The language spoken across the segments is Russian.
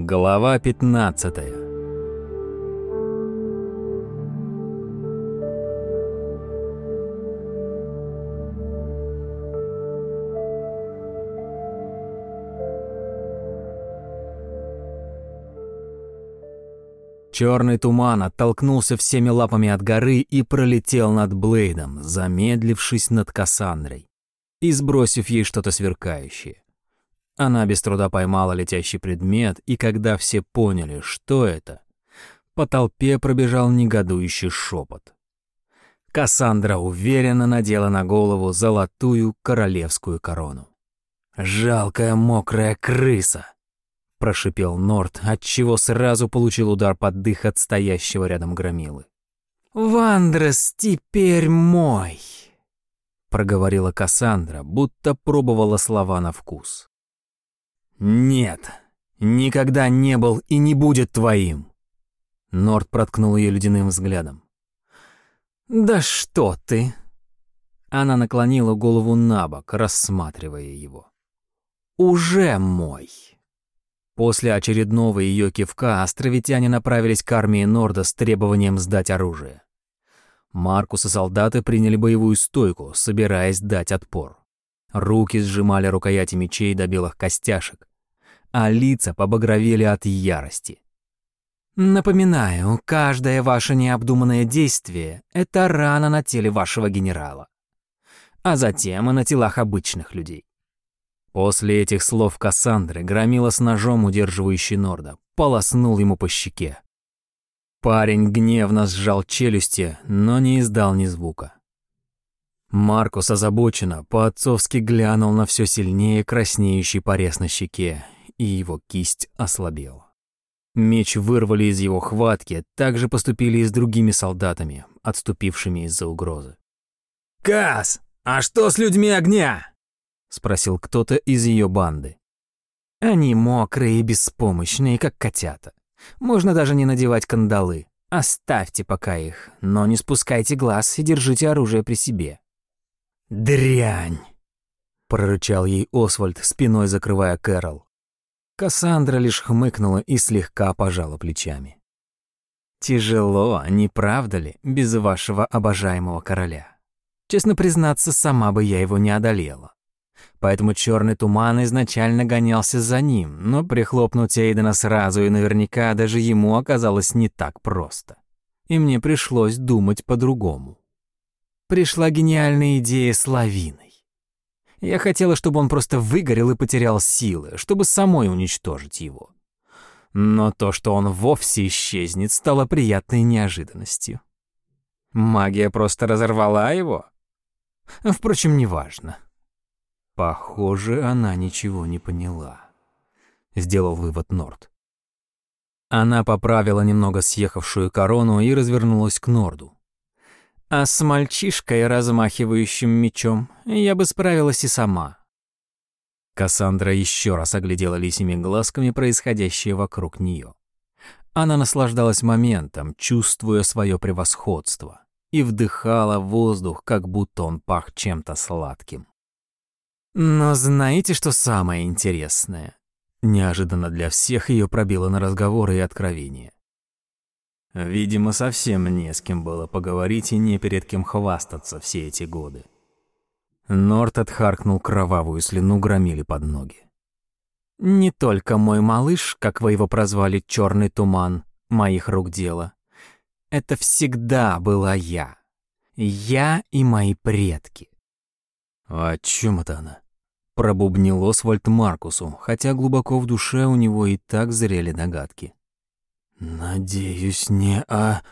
Глава 15 Черный туман оттолкнулся всеми лапами от горы и пролетел над Блейдом, замедлившись над Кассандрой и сбросив ей что-то сверкающее. Она без труда поймала летящий предмет, и когда все поняли, что это, по толпе пробежал негодующий шепот. Кассандра уверенно надела на голову золотую королевскую корону. «Жалкая мокрая крыса!» — прошипел Норт, отчего сразу получил удар под дых от стоящего рядом громилы. «Вандрес теперь мой!» — проговорила Кассандра, будто пробовала слова на вкус. «Нет, никогда не был и не будет твоим!» Норт проткнул ее ледяным взглядом. «Да что ты!» Она наклонила голову на бок, рассматривая его. «Уже мой!» После очередного ее кивка островитяне направились к армии Норда с требованием сдать оружие. Маркус и солдаты приняли боевую стойку, собираясь дать отпор. Руки сжимали рукояти мечей до белых костяшек, а лица побагровели от ярости. «Напоминаю, каждое ваше необдуманное действие — это рана на теле вашего генерала, а затем и на телах обычных людей». После этих слов Кассандры громила с ножом, удерживающий Норда, полоснул ему по щеке. Парень гневно сжал челюсти, но не издал ни звука. Маркус озабоченно по-отцовски глянул на все сильнее краснеющий порез на щеке, и его кисть ослабела. Меч вырвали из его хватки, так же поступили и с другими солдатами, отступившими из-за угрозы. «Кас, а что с людьми огня?» — спросил кто-то из ее банды. «Они мокрые и беспомощные, как котята. Можно даже не надевать кандалы. Оставьте пока их, но не спускайте глаз и держите оружие при себе». «Дрянь!» — прорычал ей Освальд, спиной закрывая Кэрол. Кассандра лишь хмыкнула и слегка пожала плечами. «Тяжело, не правда ли, без вашего обожаемого короля? Честно признаться, сама бы я его не одолела. Поэтому черный туман изначально гонялся за ним, но прихлопнуть Эйдена сразу и наверняка даже ему оказалось не так просто. И мне пришлось думать по-другому. Пришла гениальная идея с лавиной. Я хотела, чтобы он просто выгорел и потерял силы, чтобы самой уничтожить его. Но то, что он вовсе исчезнет, стало приятной неожиданностью. Магия просто разорвала его? Впрочем, неважно. Похоже, она ничего не поняла. Сделал вывод Норд. Она поправила немного съехавшую корону и развернулась к Норду. А с мальчишкой, размахивающим мечом, я бы справилась и сама. Кассандра еще раз оглядела лисими глазками происходящее вокруг нее. Она наслаждалась моментом, чувствуя свое превосходство, и вдыхала воздух, как будто он пах чем-то сладким. Но знаете, что самое интересное? Неожиданно для всех ее пробило на разговоры и откровения. Видимо, совсем не с кем было поговорить и не перед кем хвастаться все эти годы. Норт отхаркнул кровавую слюну громили под ноги. «Не только мой малыш, как вы его прозвали, черный туман, моих рук дело. Это всегда была я. Я и мои предки». «О чем это она?» Пробубнил Освальд Маркусу, хотя глубоко в душе у него и так зрели догадки. «Надеюсь, не а...»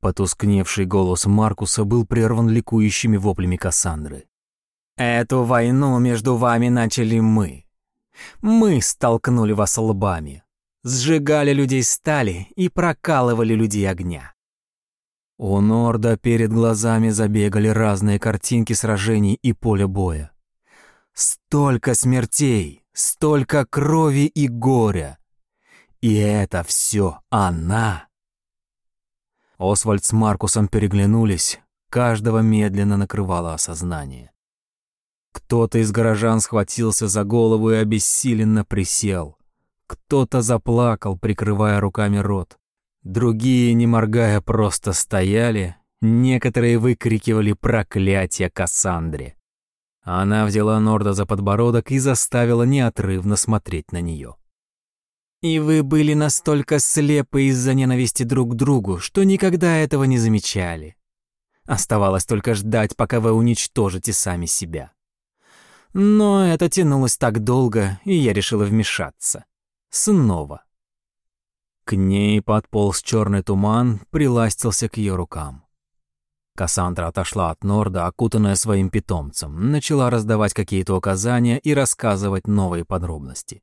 Потускневший голос Маркуса был прерван ликующими воплями Кассандры. «Эту войну между вами начали мы. Мы столкнули вас лбами, сжигали людей стали и прокалывали людей огня. У Норда перед глазами забегали разные картинки сражений и поля боя. Столько смертей, столько крови и горя. И это все она. Освальд с Маркусом переглянулись, каждого медленно накрывало осознание. Кто-то из горожан схватился за голову и обессиленно присел. Кто-то заплакал, прикрывая руками рот. Другие, не моргая, просто стояли. Некоторые выкрикивали проклятие Кассандре. Она взяла Норда за подбородок и заставила неотрывно смотреть на нее. «И вы были настолько слепы из-за ненависти друг к другу, что никогда этого не замечали. Оставалось только ждать, пока вы уничтожите сами себя. Но это тянулось так долго, и я решила вмешаться. Снова. К ней подполз черный туман, приластился к ее рукам. Кассандра отошла от Норда, окутанная своим питомцем, начала раздавать какие-то указания и рассказывать новые подробности.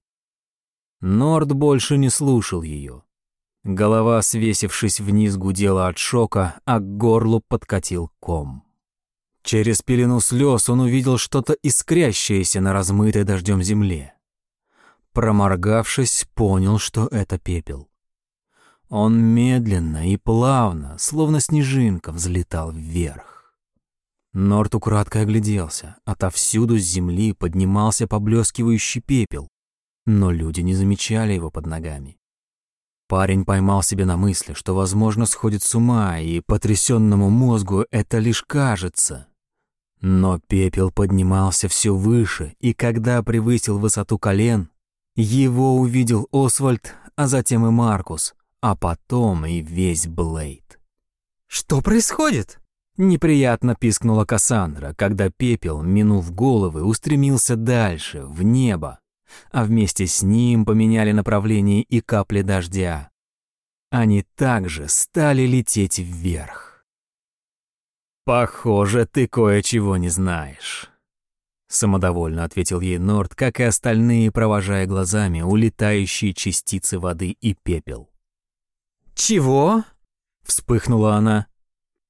Норд больше не слушал ее. Голова, свесившись вниз, гудела от шока, а к горлу подкатил ком. Через пелену слез он увидел что-то искрящееся на размытой дождем земле. Проморгавшись, понял, что это пепел. Он медленно и плавно, словно снежинка, взлетал вверх. Норт украдкой огляделся. Отовсюду с земли поднимался поблескивающий пепел, но люди не замечали его под ногами. Парень поймал себя на мысли, что, возможно, сходит с ума, и потрясенному мозгу это лишь кажется. Но пепел поднимался все выше, и когда превысил высоту колен, его увидел Освальд, а затем и Маркус, а потом и весь Блейд. «Что происходит?» Неприятно пискнула Кассандра, когда пепел, минув головы, устремился дальше, в небо, а вместе с ним поменяли направление и капли дождя. Они также стали лететь вверх. «Похоже, ты кое-чего не знаешь», — самодовольно ответил ей Норд, как и остальные, провожая глазами улетающие частицы воды и пепел. «Чего?» — вспыхнула она.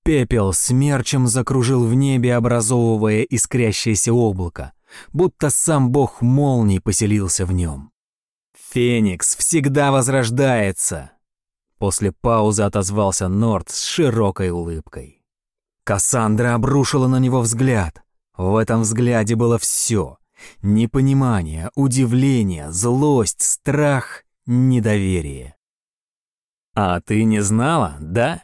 Пепел смерчем закружил в небе, образовывая искрящееся облако, будто сам бог молний поселился в нем. «Феникс всегда возрождается!» После паузы отозвался Норд с широкой улыбкой. Кассандра обрушила на него взгляд. В этом взгляде было все. Непонимание, удивление, злость, страх, недоверие. «А ты не знала, да?»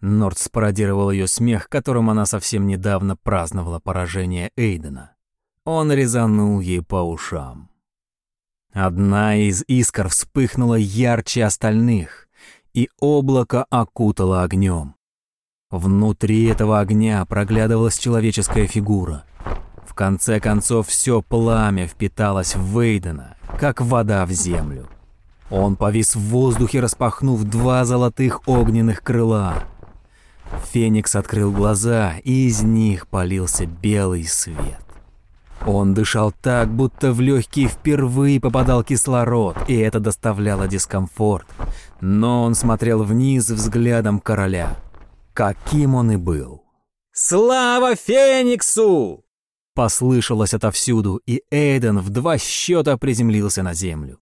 Норд спародировал ее смех, которым она совсем недавно праздновала поражение Эйдена. Он резанул ей по ушам. Одна из искр вспыхнула ярче остальных, и облако окутало огнем. Внутри этого огня проглядывалась человеческая фигура. В конце концов, все пламя впиталось в Вейдена, как вода в землю. Он повис в воздухе, распахнув два золотых огненных крыла. Феникс открыл глаза, и из них полился белый свет. Он дышал так, будто в легкие впервые попадал кислород, и это доставляло дискомфорт. Но он смотрел вниз взглядом короля. Каким он и был. «Слава Фениксу!» Послышалось отовсюду, и Эйден в два счета приземлился на землю.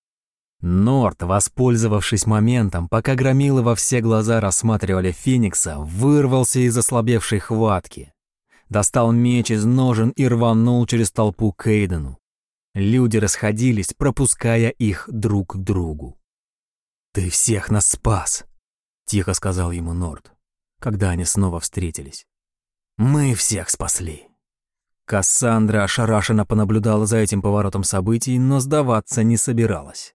Норт, воспользовавшись моментом, пока громилы во все глаза рассматривали Феникса, вырвался из ослабевшей хватки достал меч из ножен и рванул через толпу к Эйдену. Люди расходились, пропуская их друг к другу. «Ты всех нас спас!» — тихо сказал ему Норд, когда они снова встретились. «Мы всех спасли!» Кассандра ошарашенно понаблюдала за этим поворотом событий, но сдаваться не собиралась.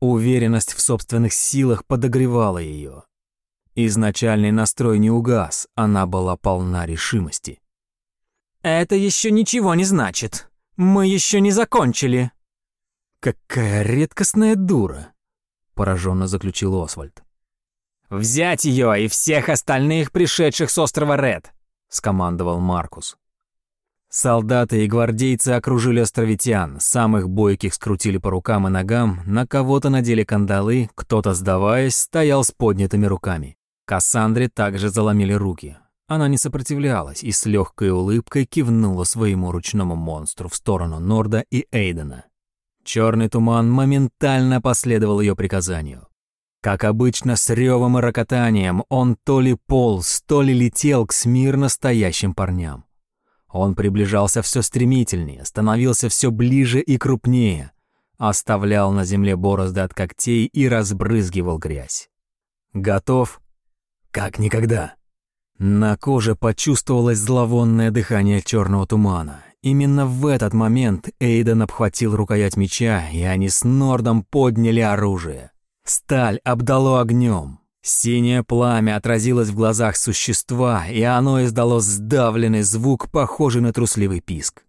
Уверенность в собственных силах подогревала ее. Изначальный настрой не угас, она была полна решимости. «Это еще ничего не значит. Мы еще не закончили». «Какая редкостная дура», — пораженно заключил Освальд. «Взять ее и всех остальных, пришедших с острова Ред», — скомандовал Маркус. Солдаты и гвардейцы окружили островитян, самых бойких скрутили по рукам и ногам, на кого-то надели кандалы, кто-то, сдаваясь, стоял с поднятыми руками. Кассандре также заломили руки. Она не сопротивлялась и с легкой улыбкой кивнула своему ручному монстру в сторону Норда и Эйдена. Черный туман моментально последовал ее приказанию. Как обычно, с ревом и рокотанием он то ли полз, то ли летел к смирно стоящим парням. Он приближался все стремительнее, становился все ближе и крупнее, оставлял на земле борозды от когтей и разбрызгивал грязь. «Готов?» «Как никогда». На коже почувствовалось зловонное дыхание черного тумана. Именно в этот момент Эйден обхватил рукоять меча, и они с Нордом подняли оружие. Сталь обдало огнем. Синее пламя отразилось в глазах существа, и оно издало сдавленный звук, похожий на трусливый писк.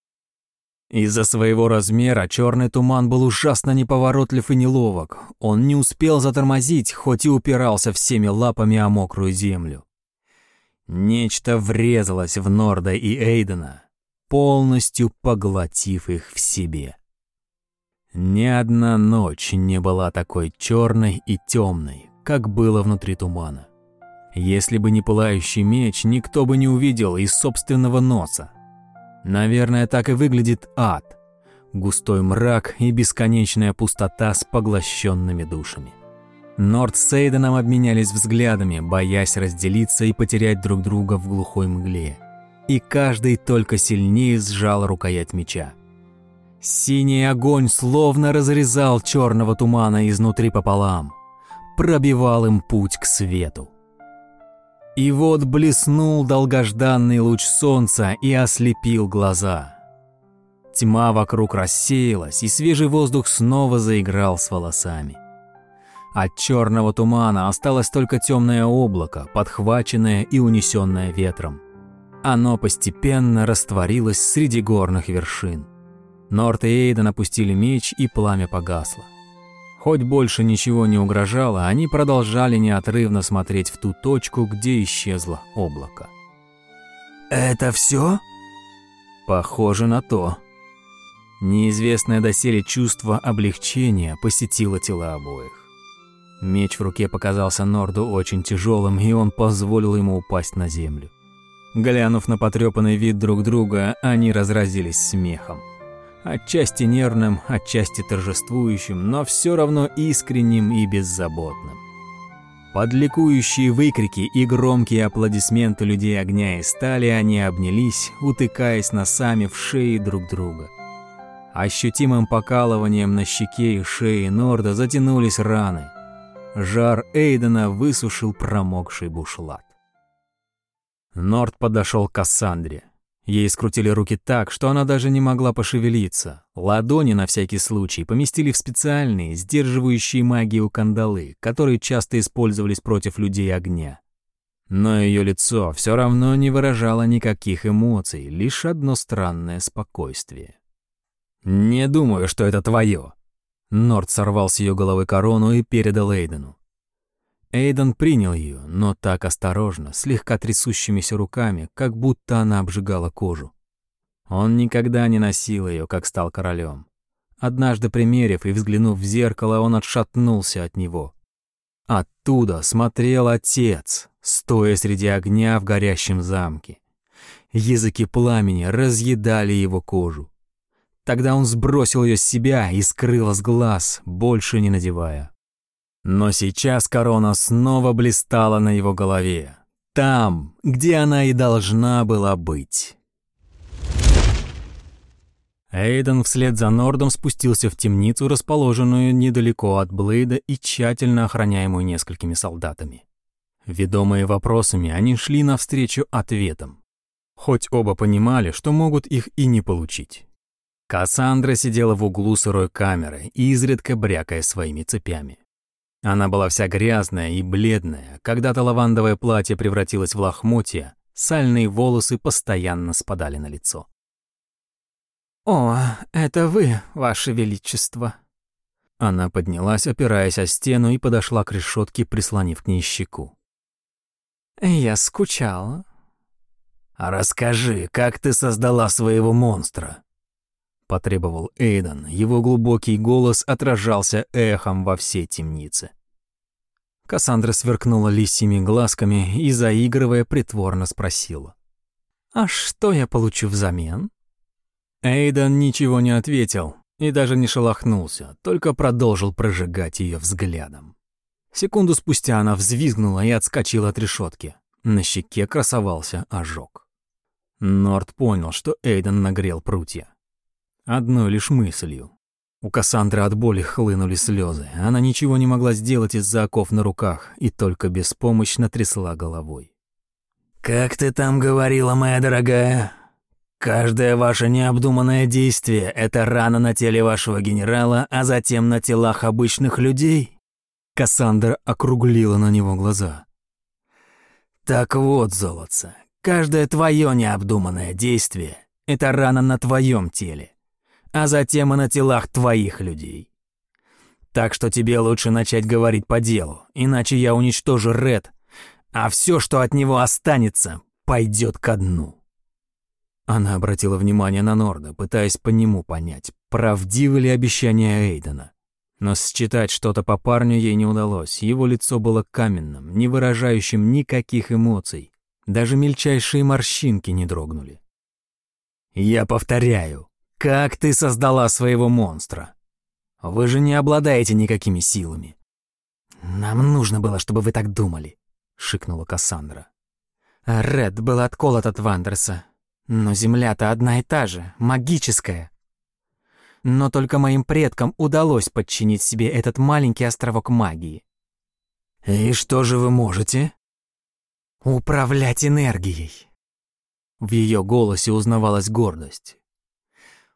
Из-за своего размера черный туман был ужасно неповоротлив и неловок. Он не успел затормозить, хоть и упирался всеми лапами о мокрую землю. Нечто врезалось в Норда и Эйдена, полностью поглотив их в себе. Ни одна ночь не была такой черной и темной, как было внутри тумана. Если бы не пылающий меч, никто бы не увидел из собственного носа. Наверное, так и выглядит ад. Густой мрак и бесконечная пустота с поглощенными душами. Норд с Эйденом обменялись взглядами, боясь разделиться и потерять друг друга в глухой мгле. И каждый только сильнее сжал рукоять меча. Синий огонь словно разрезал черного тумана изнутри пополам, пробивал им путь к свету. И вот блеснул долгожданный луч солнца и ослепил глаза. Тьма вокруг рассеялась, и свежий воздух снова заиграл с волосами. От черного тумана осталось только темное облако, подхваченное и унесенное ветром. Оно постепенно растворилось среди горных вершин. Норт и Эйден опустили меч, и пламя погасло. Хоть больше ничего не угрожало, они продолжали неотрывно смотреть в ту точку, где исчезло облако. «Это все? Похоже на то. Неизвестное доселе чувство облегчения посетило тела обоих. Меч в руке показался Норду очень тяжелым, и он позволил ему упасть на землю. Глянув на потрепанный вид друг друга, они разразились смехом. Отчасти нервным, отчасти торжествующим, но все равно искренним и беззаботным. Под ликующие выкрики и громкие аплодисменты людей огня и стали они обнялись, утыкаясь носами в шеи друг друга. Ощутимым покалыванием на щеке и шее Норда затянулись раны. Жар Эйдена высушил промокший бушлат. Норд подошел к Кассандре. Ей скрутили руки так, что она даже не могла пошевелиться. Ладони на всякий случай поместили в специальные, сдерживающие магию кандалы, которые часто использовались против людей огня. Но ее лицо все равно не выражало никаких эмоций, лишь одно странное спокойствие. «Не думаю, что это твое». Норд сорвал с ее головы корону и передал Эйдену. Эйден принял ее, но так осторожно, слегка трясущимися руками, как будто она обжигала кожу. Он никогда не носил ее, как стал королем. Однажды примерив и взглянув в зеркало, он отшатнулся от него. Оттуда смотрел отец, стоя среди огня в горящем замке. Языки пламени разъедали его кожу. Тогда он сбросил ее с себя и скрыл с глаз, больше не надевая. Но сейчас корона снова блистала на его голове. Там, где она и должна была быть. Эйден вслед за Нордом спустился в темницу, расположенную недалеко от Блейда и тщательно охраняемую несколькими солдатами. Ведомые вопросами, они шли навстречу ответам. Хоть оба понимали, что могут их и не получить. Кассандра сидела в углу сырой камеры, изредка брякая своими цепями. Она была вся грязная и бледная, когда-то лавандовое платье превратилось в лохмотья, сальные волосы постоянно спадали на лицо. «О, это вы, ваше величество!» Она поднялась, опираясь о стену, и подошла к решетке, прислонив к ней щеку. «Я скучала». «Расскажи, как ты создала своего монстра?» Потребовал Эйден. Его глубокий голос отражался эхом во всей темнице. Кассандра сверкнула лисьими глазками и, заигрывая, притворно спросила. «А что я получу взамен?» Эйден ничего не ответил и даже не шелохнулся, только продолжил прожигать ее взглядом. Секунду спустя она взвизгнула и отскочила от решетки. На щеке красовался ожог. Норд понял, что Эйден нагрел прутья. Одной лишь мыслью. У Кассандры от боли хлынули слезы. Она ничего не могла сделать из-за оков на руках и только беспомощно трясла головой. «Как ты там говорила, моя дорогая? Каждое ваше необдуманное действие — это рана на теле вашего генерала, а затем на телах обычных людей?» Кассандра округлила на него глаза. «Так вот, золотце, каждое твое необдуманное действие — это рана на твоем теле а затем и на телах твоих людей. Так что тебе лучше начать говорить по делу, иначе я уничтожу Ред, а все, что от него останется, пойдет ко дну». Она обратила внимание на Норда, пытаясь по нему понять, правдивы ли обещания Эйдена. Но считать что-то по парню ей не удалось. Его лицо было каменным, не выражающим никаких эмоций. Даже мельчайшие морщинки не дрогнули. «Я повторяю, как ты создала своего монстра? Вы же не обладаете никакими силами. Нам нужно было, чтобы вы так думали, шикнула Кассандра. Ред был отколот от Вандерса, но земля-то одна и та же, магическая. Но только моим предкам удалось подчинить себе этот маленький островок магии. И что же вы можете? Управлять энергией. В ее голосе узнавалась гордость.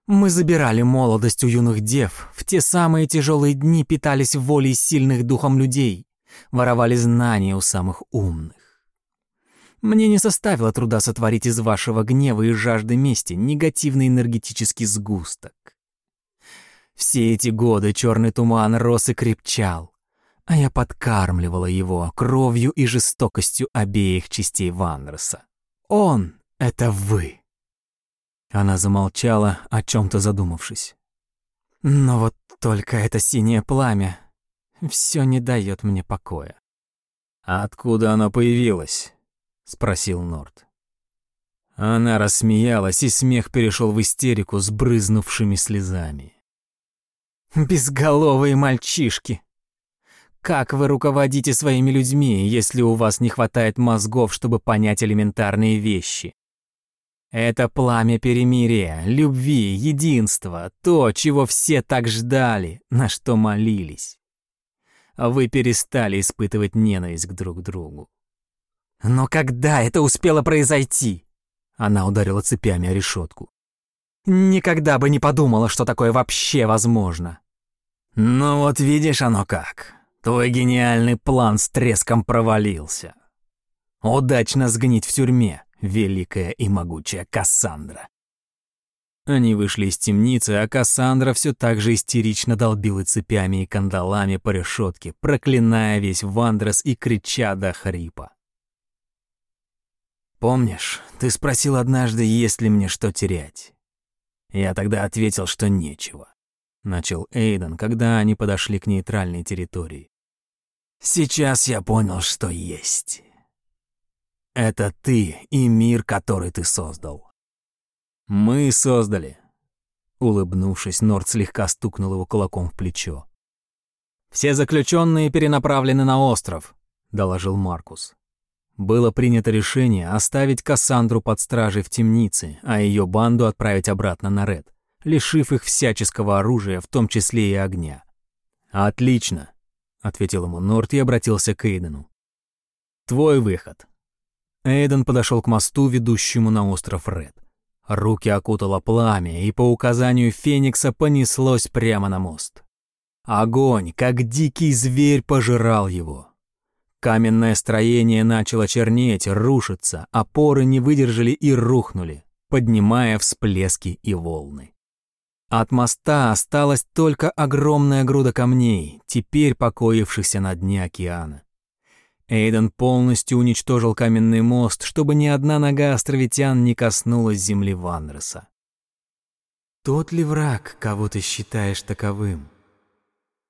Мы забирали молодость у юных дев, в те самые тяжелые дни питались волей сильных духом людей, воровали знания у самых умных. Мне не составило труда сотворить из вашего гнева и жажды мести негативный энергетический сгусток. Все эти годы черный туман рос и крепчал, а я подкармливала его кровью и жестокостью обеих частей Ванроса. Он — это вы. Она замолчала, о чем то задумавшись. Но вот только это синее пламя все не дает мне покоя. «А откуда оно появилось?» — спросил Норд. Она рассмеялась, и смех перешел в истерику с брызнувшими слезами. «Безголовые мальчишки! Как вы руководите своими людьми, если у вас не хватает мозгов, чтобы понять элементарные вещи? Это пламя перемирия, любви, единства, то, чего все так ждали, на что молились. Вы перестали испытывать ненависть к друг другу. Но когда это успело произойти? Она ударила цепями о решетку. Никогда бы не подумала, что такое вообще возможно. Ну вот видишь оно как. Твой гениальный план с треском провалился. Удачно сгнить в тюрьме великая и могучая Кассандра. Они вышли из темницы, а Кассандра все так же истерично долбила цепями и кандалами по решетке, проклиная весь Вандрос и крича до хрипа. «Помнишь, ты спросил однажды, есть ли мне что терять?» Я тогда ответил, что нечего. Начал Эйден, когда они подошли к нейтральной территории. Сейчас я понял, что есть. Это ты и мир, который ты создал. Мы создали. Улыбнувшись, Норд слегка стукнул его кулаком в плечо. Все заключенные перенаправлены на остров, доложил Маркус. Было принято решение оставить Кассандру под стражей в темнице, а ее банду отправить обратно на Ред, лишив их всяческого оружия, в том числе и огня. «Отлично», — ответил ему Норт и обратился к Эйдену. «Твой выход. Эйден подошел к мосту, ведущему на остров Ред. Руки окутало пламя, и по указанию Феникса понеслось прямо на мост. Огонь, как дикий зверь, пожирал его. Каменное строение начало чернеть, рушиться, опоры не выдержали и рухнули, поднимая всплески и волны. От моста осталась только огромная груда камней, теперь покоившихся на дне океана. Эйден полностью уничтожил каменный мост, чтобы ни одна нога островитян не коснулась земли Ванреса. «Тот ли враг, кого ты считаешь таковым?»